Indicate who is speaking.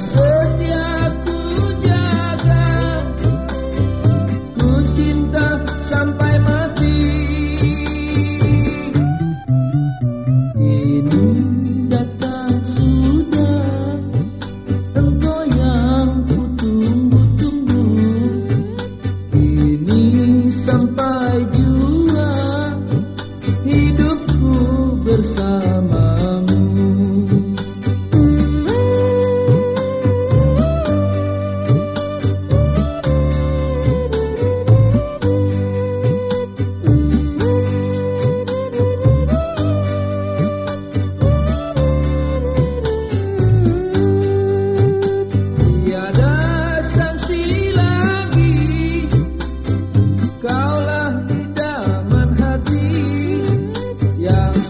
Speaker 1: setia ku jaga Ku cinta sampai mati. Ini datang sudah Engkau yang ku tunggu-tunggu Ini sampai jua Hidupku bersama.